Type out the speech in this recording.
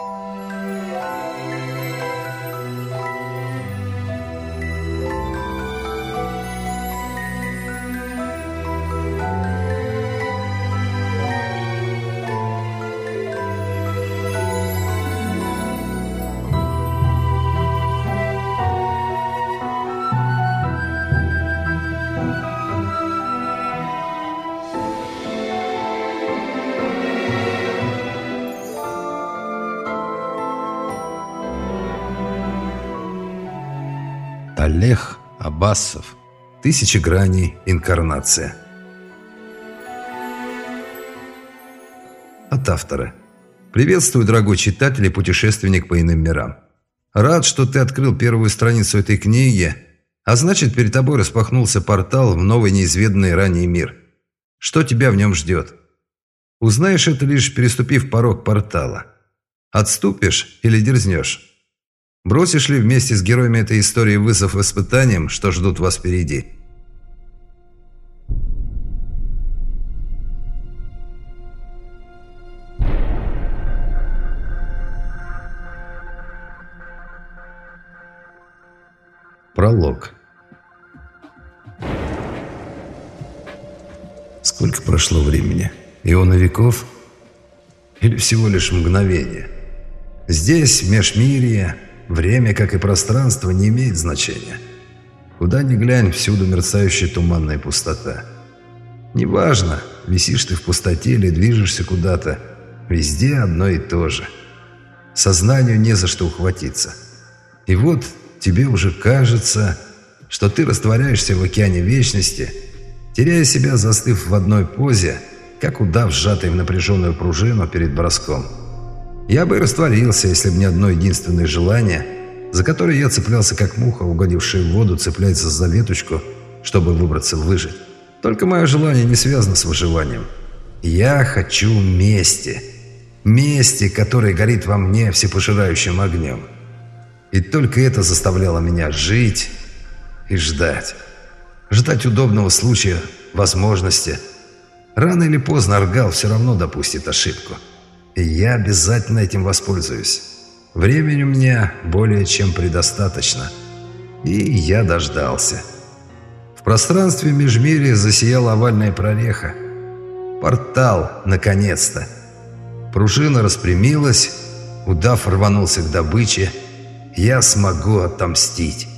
you Олег Абасов. Тысячи граней. Инкарнация. От автора. Приветствую, дорогой читатель и путешественник по иным мирам. Рад, что ты открыл первую страницу этой книги, а значит, перед тобой распахнулся портал в новый неизведанный ранее мир. Что тебя в нем ждет? Узнаешь это лишь переступив порог портала. Отступишь или дерзнешь? Бросишь ли вместе с героями этой истории вызов испытаниям, что ждут вас впереди? Пролог Сколько прошло времени? Иона веков? Или всего лишь мгновение? Здесь, Межмирье, Время, как и пространство, не имеет значения. Куда ни глянь, всюду мерцающая туманная пустота. Неважно, висишь ты в пустоте или движешься куда-то, везде одно и то же. Сознанию не за что ухватиться. И вот тебе уже кажется, что ты растворяешься в океане вечности, теряя себя, застыв в одной позе, как удав, сжатый в напряженную пружину перед броском. Я бы растворился, если бы не одно единственное желание, за которое я цеплялся как муха, угодившая в воду, цепляется за веточку, чтобы выбраться выжить. Только мое желание не связано с выживанием. Я хочу мести. Мести, которая горит во мне всепожирающим огнем. И только это заставляло меня жить и ждать. Ждать удобного случая, возможности. Рано или поздно Аргал все равно допустит ошибку. И я обязательно этим воспользуюсь. Времени у меня более чем предостаточно. И я дождался. В пространстве межмирия засияла овальная прореха. Портал, наконец-то. Пружина распрямилась, удав рванулся к добыче. Я смогу отомстить.